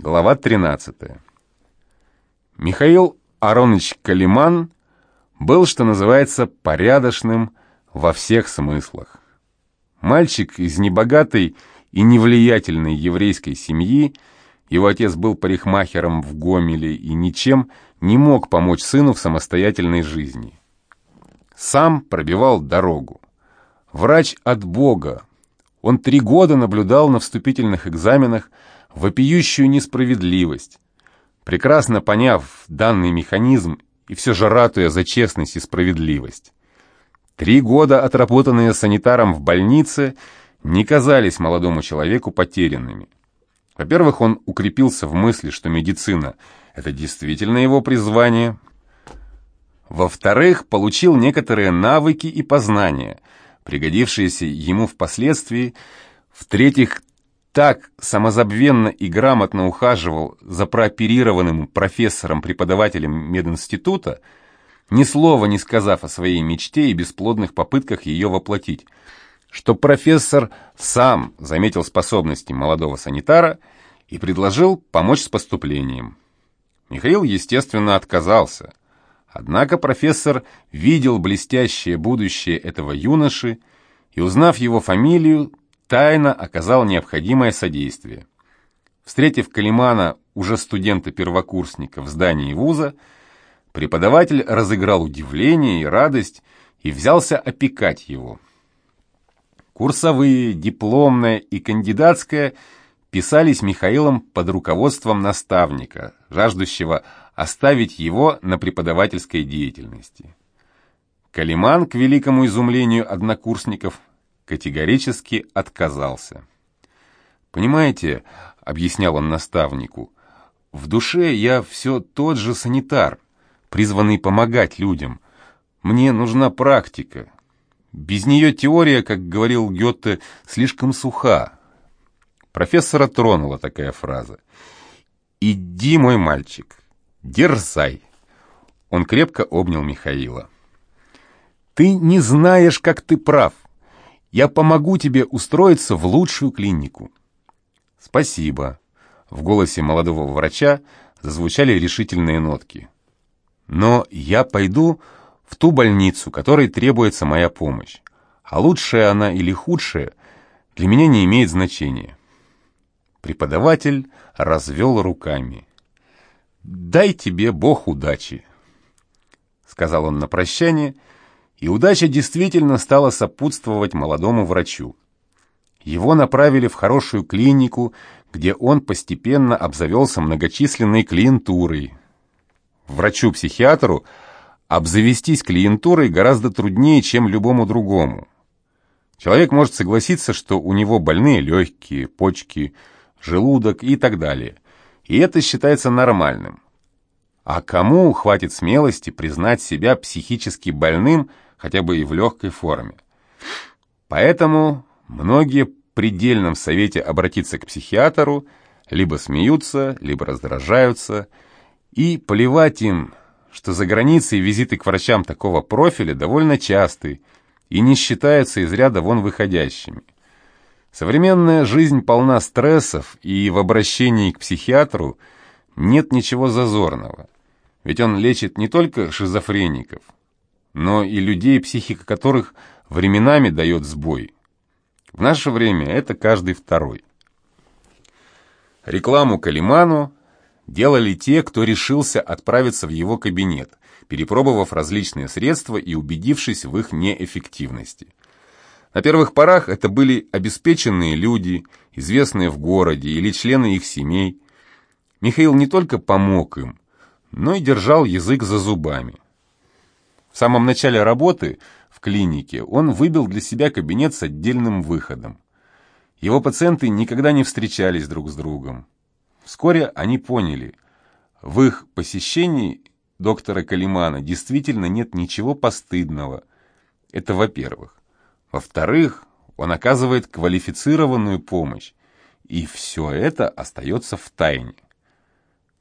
Глава 13. Михаил Аронович Калиман был, что называется, порядочным во всех смыслах. Мальчик из небогатой и невлиятельной еврейской семьи, его отец был парикмахером в Гомеле и ничем не мог помочь сыну в самостоятельной жизни. Сам пробивал дорогу. Врач от Бога. Он три года наблюдал на вступительных экзаменах вопиющую несправедливость. Прекрасно поняв данный механизм и все же ратуя за честность и справедливость. Три года, отработанные санитаром в больнице, не казались молодому человеку потерянными. Во-первых, он укрепился в мысли, что медицина – это действительно его призвание. Во-вторых, получил некоторые навыки и познания, пригодившиеся ему впоследствии. В-третьих, так самозабвенно и грамотно ухаживал за прооперированным профессором-преподавателем мединститута, ни слова не сказав о своей мечте и бесплодных попытках ее воплотить, что профессор сам заметил способности молодого санитара и предложил помочь с поступлением. Михаил, естественно, отказался. Однако профессор видел блестящее будущее этого юноши и, узнав его фамилию, тайно оказал необходимое содействие. Встретив Калимана, уже студента-первокурсника, в здании вуза, преподаватель разыграл удивление и радость и взялся опекать его. Курсовые, дипломная и кандидатская писались Михаилом под руководством наставника, жаждущего оставить его на преподавательской деятельности. Калиман, к великому изумлению однокурсников, категорически отказался. «Понимаете, — объяснял он наставнику, — в душе я все тот же санитар, призванный помогать людям. Мне нужна практика. Без нее теория, как говорил Гёте, слишком суха». Профессора тронула такая фраза. «Иди, мой мальчик, дерзай!» Он крепко обнял Михаила. «Ты не знаешь, как ты прав. Я помогу тебе устроиться в лучшую клинику». «Спасибо». В голосе молодого врача зазвучали решительные нотки. «Но я пойду в ту больницу, которой требуется моя помощь. А лучшая она или худшая для меня не имеет значения». Преподаватель развел руками. «Дай тебе Бог удачи», — сказал он на прощание, — и удача действительно стала сопутствовать молодому врачу. Его направили в хорошую клинику, где он постепенно обзавелся многочисленной клиентурой. Врачу-психиатру обзавестись клиентурой гораздо труднее, чем любому другому. Человек может согласиться, что у него больные легкие, почки, желудок и так далее. И это считается нормальным. А кому хватит смелости признать себя психически больным – хотя бы и в легкой форме. Поэтому многие в предельном совете обратиться к психиатру либо смеются, либо раздражаются, и плевать им, что за границей визиты к врачам такого профиля довольно часты и не считаются из ряда вон выходящими. Современная жизнь полна стрессов, и в обращении к психиатру нет ничего зазорного. Ведь он лечит не только шизофреников – но и людей, психика которых временами дает сбой. В наше время это каждый второй. Рекламу Калиману делали те, кто решился отправиться в его кабинет, перепробовав различные средства и убедившись в их неэффективности. На первых порах это были обеспеченные люди, известные в городе или члены их семей. Михаил не только помог им, но и держал язык за зубами. В самом начале работы в клинике он выбил для себя кабинет с отдельным выходом. Его пациенты никогда не встречались друг с другом. Вскоре они поняли, в их посещении доктора Калимана действительно нет ничего постыдного. Это во-первых. Во-вторых, он оказывает квалифицированную помощь, и все это остается в тайне.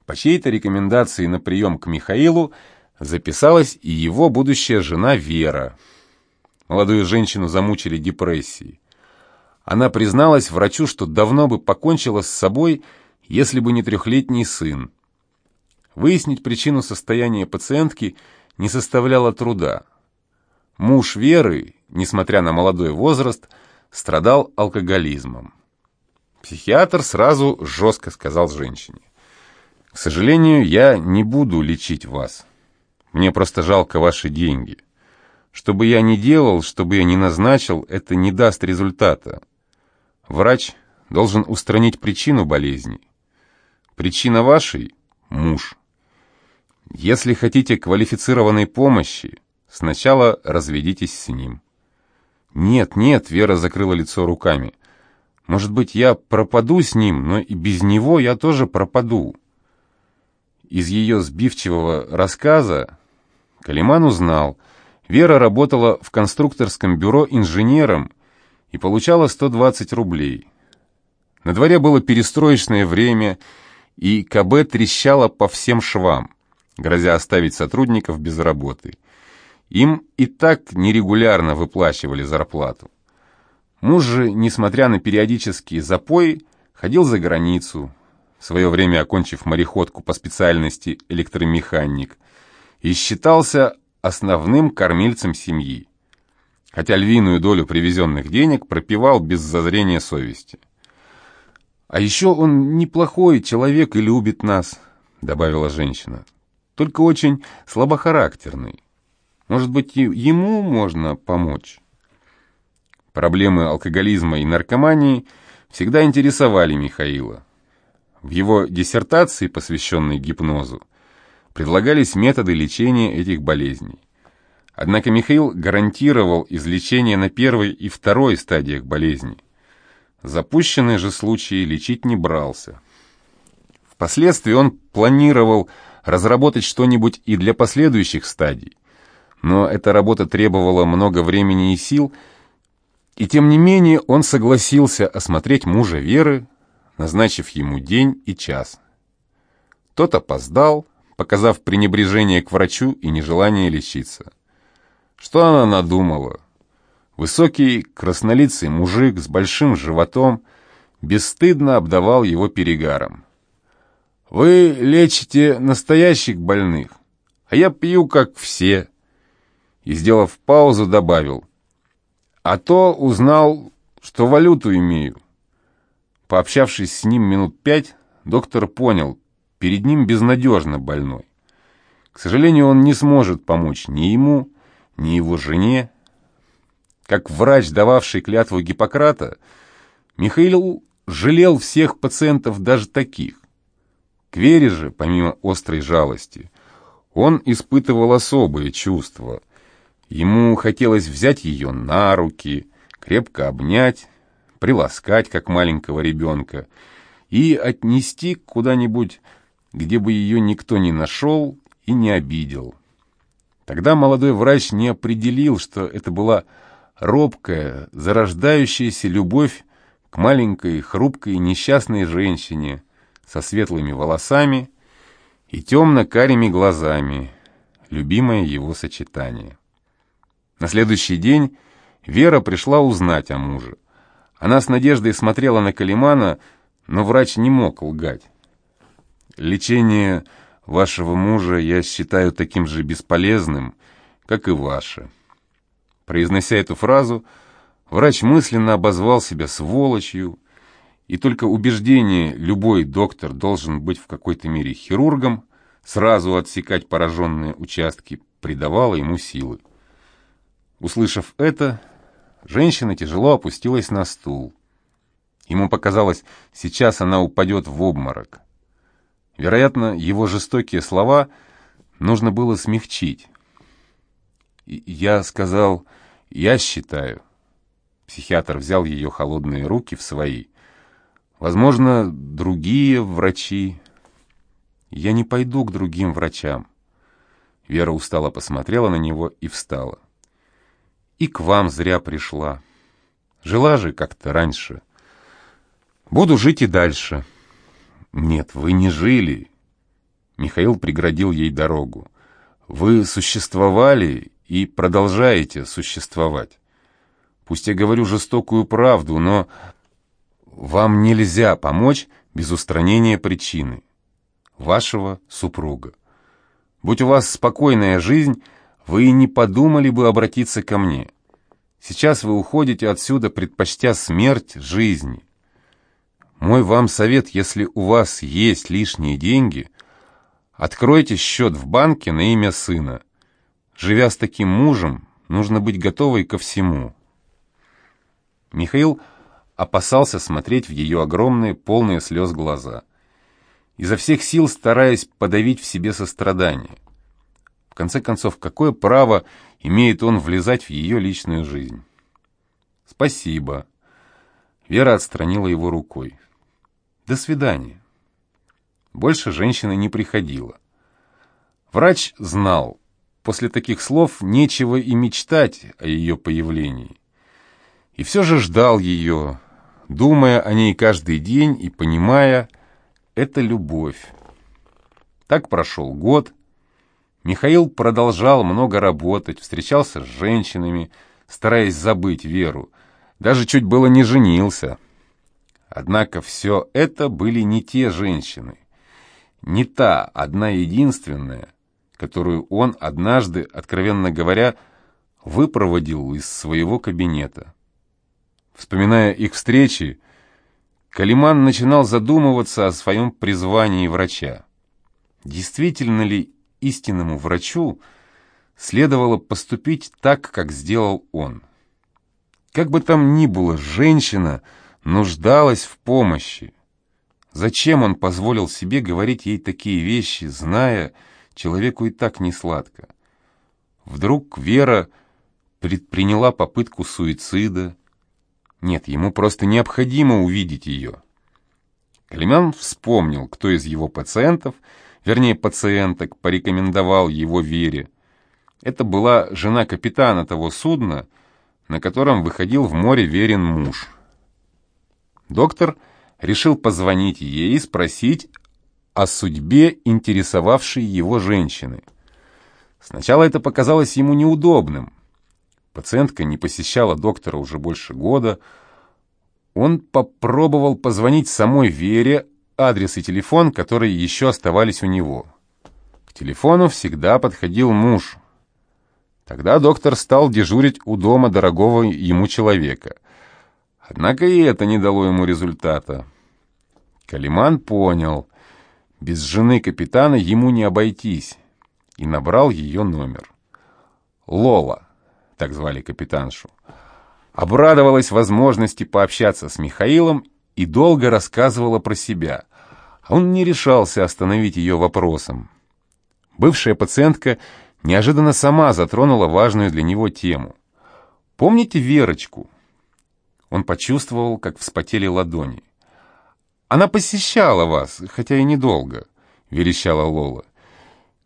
По чьей-то рекомендации на прием к Михаилу записалась и его будущая жена Вера. Молодую женщину замучили депрессией. Она призналась врачу, что давно бы покончила с собой, если бы не трехлетний сын. Выяснить причину состояния пациентки не составляло труда. Муж Веры, несмотря на молодой возраст, страдал алкоголизмом. Психиатр сразу жестко сказал женщине. «К сожалению, я не буду лечить вас. Мне просто жалко ваши деньги. Что бы я ни делал, что бы я ни назначил, это не даст результата. Врач должен устранить причину болезни. Причина вашей – муж. Если хотите квалифицированной помощи, сначала разведитесь с ним». «Нет, нет», — Вера закрыла лицо руками. «Может быть, я пропаду с ним, но и без него я тоже пропаду». Из ее сбивчивого рассказа Калиман узнал, Вера работала в конструкторском бюро инженером и получала 120 рублей. На дворе было перестроечное время, и КБ трещало по всем швам, грозя оставить сотрудников без работы. Им и так нерегулярно выплачивали зарплату. Муж же, несмотря на периодические запои, ходил за границу, в свое время окончив мореходку по специальности электромеханик, и считался основным кормильцем семьи, хотя львиную долю привезенных денег пропивал без зазрения совести. «А еще он неплохой человек и любит нас», — добавила женщина, — «только очень слабохарактерный». Может быть, ему можно помочь? Проблемы алкоголизма и наркомании всегда интересовали Михаила. В его диссертации, посвященной гипнозу, предлагались методы лечения этих болезней. Однако Михаил гарантировал излечение на первой и второй стадиях болезни. Запущенные же случаи лечить не брался. Впоследствии он планировал разработать что-нибудь и для последующих стадий, но эта работа требовала много времени и сил, и тем не менее он согласился осмотреть мужа Веры, назначив ему день и час. Тот опоздал, показав пренебрежение к врачу и нежелание лечиться. Что она надумала? Высокий, краснолицый мужик с большим животом бесстыдно обдавал его перегаром. «Вы лечите настоящих больных, а я пью, как все», и, сделав паузу, добавил. «А то узнал, что валюту имею». Пообщавшись с ним минут пять, доктор понял, перед ним безнадежно больной. К сожалению, он не сможет помочь ни ему, ни его жене. Как врач, дававший клятву Гиппократа, Михаил жалел всех пациентов, даже таких. К Вере же, помимо острой жалости, он испытывал особые чувства, Ему хотелось взять ее на руки, крепко обнять, приласкать, как маленького ребенка, и отнести куда-нибудь, где бы ее никто не нашел и не обидел. Тогда молодой врач не определил, что это была робкая, зарождающаяся любовь к маленькой, хрупкой, несчастной женщине со светлыми волосами и темно-карими глазами, любимое его сочетание. На следующий день Вера пришла узнать о муже. Она с надеждой смотрела на Калимана, но врач не мог лгать. «Лечение вашего мужа я считаю таким же бесполезным, как и ваше». Произнося эту фразу, врач мысленно обозвал себя сволочью, и только убеждение «любой доктор должен быть в какой-то мере хирургом», сразу отсекать пораженные участки, придавало ему силы. Услышав это, женщина тяжело опустилась на стул. Ему показалось, сейчас она упадет в обморок. Вероятно, его жестокие слова нужно было смягчить. «Я сказал, я считаю». Психиатр взял ее холодные руки в свои. «Возможно, другие врачи...» «Я не пойду к другим врачам». Вера устало посмотрела на него и встала и к вам зря пришла. Жила же как-то раньше. Буду жить и дальше. Нет, вы не жили. Михаил преградил ей дорогу. Вы существовали и продолжаете существовать. Пусть я говорю жестокую правду, но вам нельзя помочь без устранения причины, вашего супруга. Будь у вас спокойная жизнь, вы и не подумали бы обратиться ко мне. Сейчас вы уходите отсюда, предпочтя смерть жизни. Мой вам совет, если у вас есть лишние деньги, откройте счет в банке на имя сына. Живя с таким мужем, нужно быть готовой ко всему. Михаил опасался смотреть в ее огромные, полные слез глаза, изо всех сил стараясь подавить в себе сострадание. В конце концов, какое право имеет он влезать в ее личную жизнь? «Спасибо». Вера отстранила его рукой. «До свидания». Больше женщина не приходила. Врач знал, после таких слов нечего и мечтать о ее появлении. И все же ждал ее, думая о ней каждый день и понимая, это любовь. Так прошел год. Михаил продолжал много работать, встречался с женщинами, стараясь забыть Веру. Даже чуть было не женился. Однако все это были не те женщины. Не та, одна единственная, которую он однажды, откровенно говоря, выпроводил из своего кабинета. Вспоминая их встречи, Калиман начинал задумываться о своем призвании врача. Действительно ли истинному врачу следовало поступить так, как сделал он? Как бы там ни было, женщина нуждалась в помощи. Зачем он позволил себе говорить ей такие вещи, зная, человеку и так не сладко? Вдруг Вера предприняла попытку суицида, нет, ему просто необходимо увидеть ее. Калимян вспомнил, кто из его пациентов, вернее пациенток, порекомендовал его Вере. Это была жена капитана того судна, на котором выходил в море верен муж. Доктор решил позвонить ей и спросить о судьбе интересовавшей его женщины. Сначала это показалось ему неудобным. Пациентка не посещала доктора уже больше года. Он попробовал позвонить самой Вере, адрес и телефон, которые еще оставались у него. К телефону всегда подходил муж. Тогда доктор стал дежурить у дома дорогого ему человека. Однако и это не дало ему результата. Калиман понял, без жены капитана ему не обойтись, и набрал ее номер. Лола так звали капитаншу, обрадовалась возможности пообщаться с Михаилом и долго рассказывала про себя. А он не решался остановить ее вопросом. Бывшая пациентка неожиданно сама затронула важную для него тему. «Помните Верочку?» Он почувствовал, как вспотели ладони. «Она посещала вас, хотя и недолго», — верещала Лола.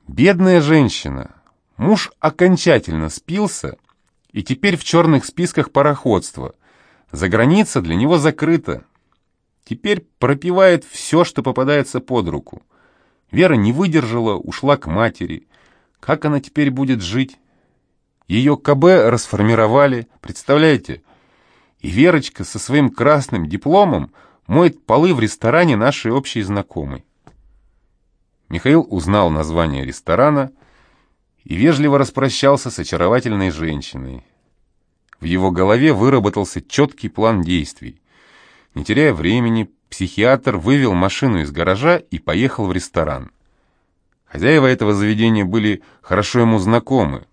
«Бедная женщина. Муж окончательно спился и теперь в черных списках пароходства. За граница для него закрыта. Теперь пропивает все, что попадается под руку. Вера не выдержала, ушла к матери. Как она теперь будет жить? Ее КБ расформировали, представляете? И Верочка со своим красным дипломом моет полы в ресторане нашей общей знакомой. Михаил узнал название ресторана и вежливо распрощался с очаровательной женщиной. В его голове выработался четкий план действий. Не теряя времени, психиатр вывел машину из гаража и поехал в ресторан. Хозяева этого заведения были хорошо ему знакомы.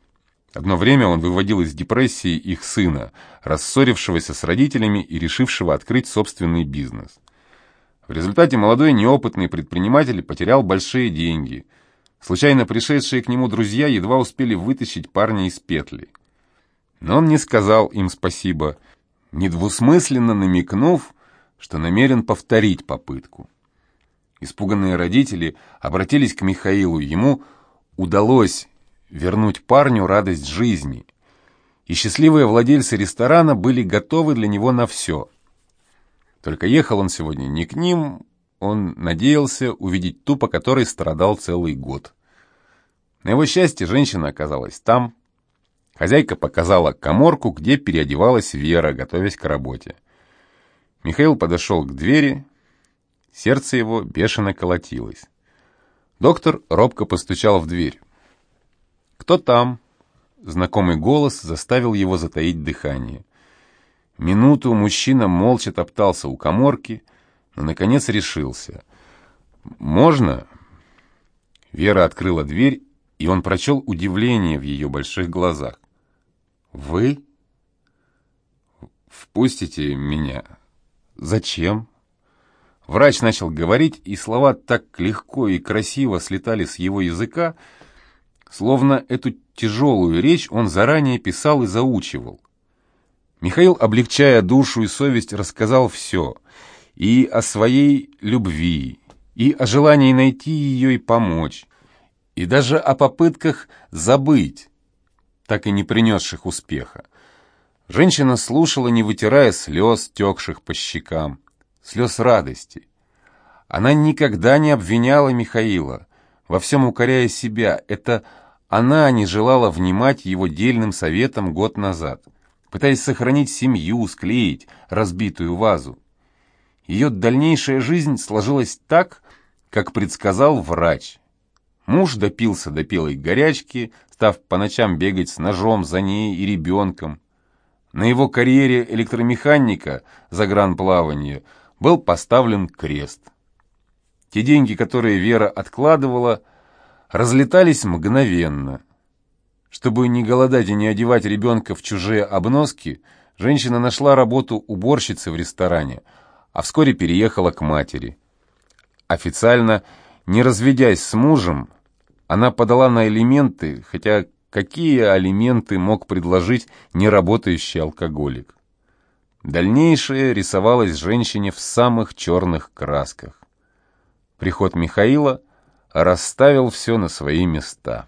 Одно время он выводил из депрессии их сына, рассорившегося с родителями и решившего открыть собственный бизнес. В результате молодой неопытный предприниматель потерял большие деньги – Случайно пришедшие к нему друзья едва успели вытащить парня из петли. Но он не сказал им спасибо, недвусмысленно намекнув, что намерен повторить попытку. Испуганные родители обратились к Михаилу, ему удалось вернуть парню радость жизни, и счастливые владельцы ресторана были готовы для него на все. Только ехал он сегодня не к ним, он надеялся увидеть ту, по которой страдал целый год. На его счастье женщина оказалась там. Хозяйка показала коморку, где переодевалась Вера, готовясь к работе. Михаил подошел к двери Сердце его бешено колотилось. Доктор робко постучал в дверь. «Кто там?» Знакомый голос заставил его затаить дыхание. Минуту мужчина молча топтался у коморки, но, наконец, решился. «Можно?» Вера открыла дверь, и он прочел удивление в ее больших глазах. «Вы?» «Впустите меня». «Зачем?» Врач начал говорить, и слова так легко и красиво слетали с его языка, словно эту тяжелую речь он заранее писал и заучивал. Михаил, облегчая душу и совесть, рассказал все. И о своей любви, и о желании найти ее и помочь, и даже о попытках забыть, так и не принесших успеха. Женщина слушала, не вытирая слез, текших по щекам, слез радости. Она никогда не обвиняла Михаила, во всем укоряя себя. Это она не желала внимать его дельным советам год назад, пытаясь сохранить семью, склеить разбитую вазу. Ее дальнейшая жизнь сложилась так, как предсказал врач. Муж допился до пелой горячки, став по ночам бегать с ножом за ней и ребенком. На его карьере электромеханика за гран-плавание был поставлен крест. Те деньги, которые Вера откладывала, разлетались мгновенно. Чтобы не голодать и не одевать ребенка в чужие обноски, женщина нашла работу уборщицы в ресторане, а вскоре переехала к матери. Официально, не разведясь с мужем, она подала на элементы, хотя какие алименты мог предложить неработающий алкоголик. Дальнейшее рисовалось женщине в самых черных красках. Приход Михаила расставил все на свои места.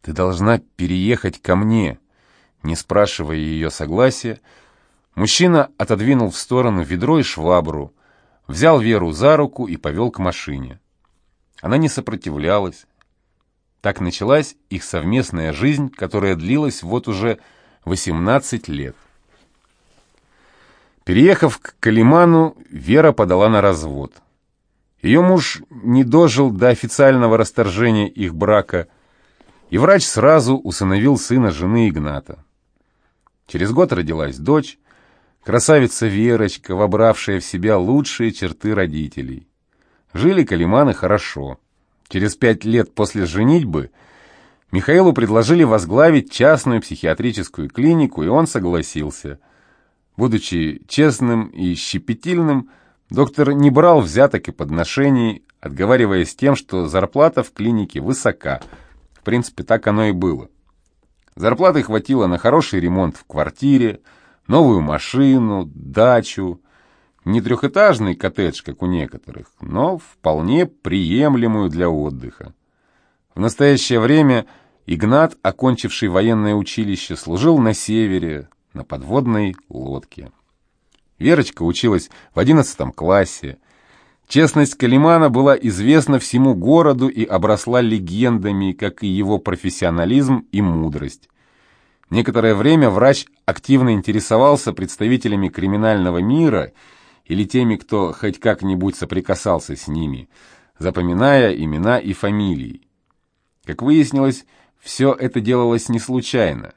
«Ты должна переехать ко мне», не спрашивая ее согласия, мужчина отодвинул в сторону ведро и швабру, взял Веру за руку и повел к машине. Она не сопротивлялась, так началась их совместная жизнь, которая длилась вот уже 18 лет. Переехав к Калиману, Вера подала на развод. Ее муж не дожил до официального расторжения их брака, и врач сразу усыновил сына жены Игната. Через год родилась дочь, красавица Верочка, вобравшая в себя лучшие черты родителей. Жили Калиманы хорошо. Через пять лет после женитьбы Михаилу предложили возглавить частную психиатрическую клинику, и он согласился. Будучи честным и щепетильным, доктор не брал взяток и подношений, отговариваясь тем, что зарплата в клинике высока. В принципе, так оно и было. Зарплаты хватило на хороший ремонт в квартире, новую машину, дачу, не трехэтажный коттедж, как у некоторых, но вполне приемлемую для отдыха. В настоящее время Игнат, окончивший военное училище, служил на севере, на подводной лодке. Верочка училась в одиннадцатом классе. Честность Калимана была известна всему городу и обросла легендами, как и его профессионализм и мудрость. Некоторое время врач активно интересовался представителями криминального мира или теми, кто хоть как-нибудь соприкасался с ними, запоминая имена и фамилии. Как выяснилось, все это делалось не случайно.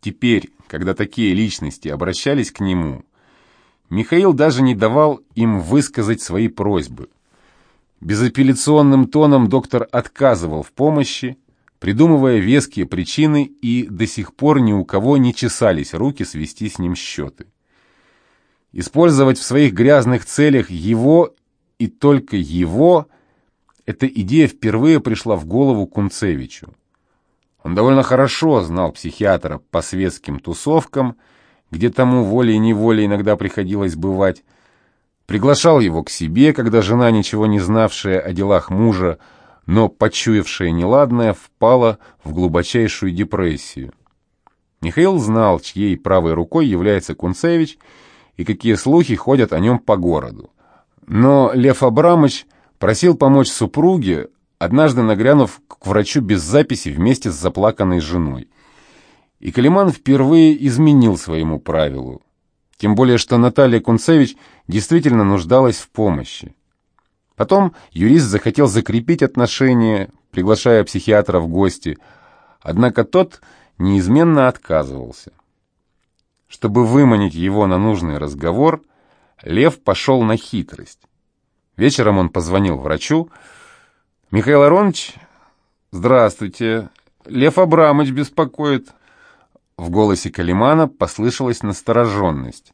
Теперь, когда такие личности обращались к нему, Михаил даже не давал им высказать свои просьбы. Безапелляционным тоном доктор отказывал в помощи, придумывая веские причины, и до сих пор ни у кого не чесались руки свести с ним счеты. Использовать в своих грязных целях его и только его, эта идея впервые пришла в голову Кунцевичу. Он довольно хорошо знал психиатра по светским тусовкам, где тому волей-неволей иногда приходилось бывать, приглашал его к себе, когда жена, ничего не знавшая о делах мужа, но почуявшая неладное, впала в глубочайшую депрессию. Михаил знал, чьей правой рукой является Кунцевич, и какие слухи ходят о нем по городу. Но Лев Абрамович просил помочь супруге, однажды нагрянув к врачу без записи вместе с заплаканной женой. И Калиман впервые изменил своему правилу. Тем более, что Наталья Кунцевич действительно нуждалась в помощи. Потом юрист захотел закрепить отношения, приглашая психиатра в гости, однако тот неизменно отказывался. Чтобы выманить его на нужный разговор, Лев пошел на хитрость. Вечером он позвонил врачу. «Михаил Аронович, здравствуйте. Лев Абрамович беспокоит». В голосе Калимана послышалась настороженность.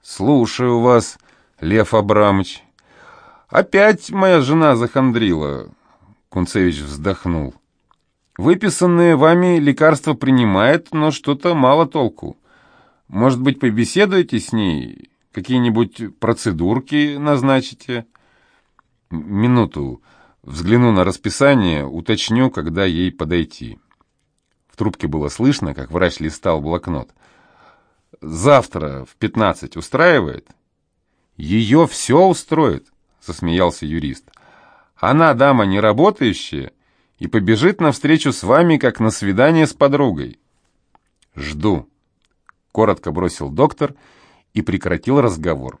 «Слушаю вас, Лев Абрамович». «Опять моя жена захандрила», — Кунцевич вздохнул. «Выписанные вами лекарства принимает, но что-то мало толку. Может быть, побеседуете с ней? Какие-нибудь процедурки назначите?» «Минуту. Взгляну на расписание, уточню, когда ей подойти». В трубке было слышно, как врач листал блокнот. «Завтра в пятнадцать устраивает?» «Ее все устроит», — засмеялся юрист. «Она дама не работающая и побежит навстречу с вами, как на свидание с подругой». «Жду», — коротко бросил доктор и прекратил разговор.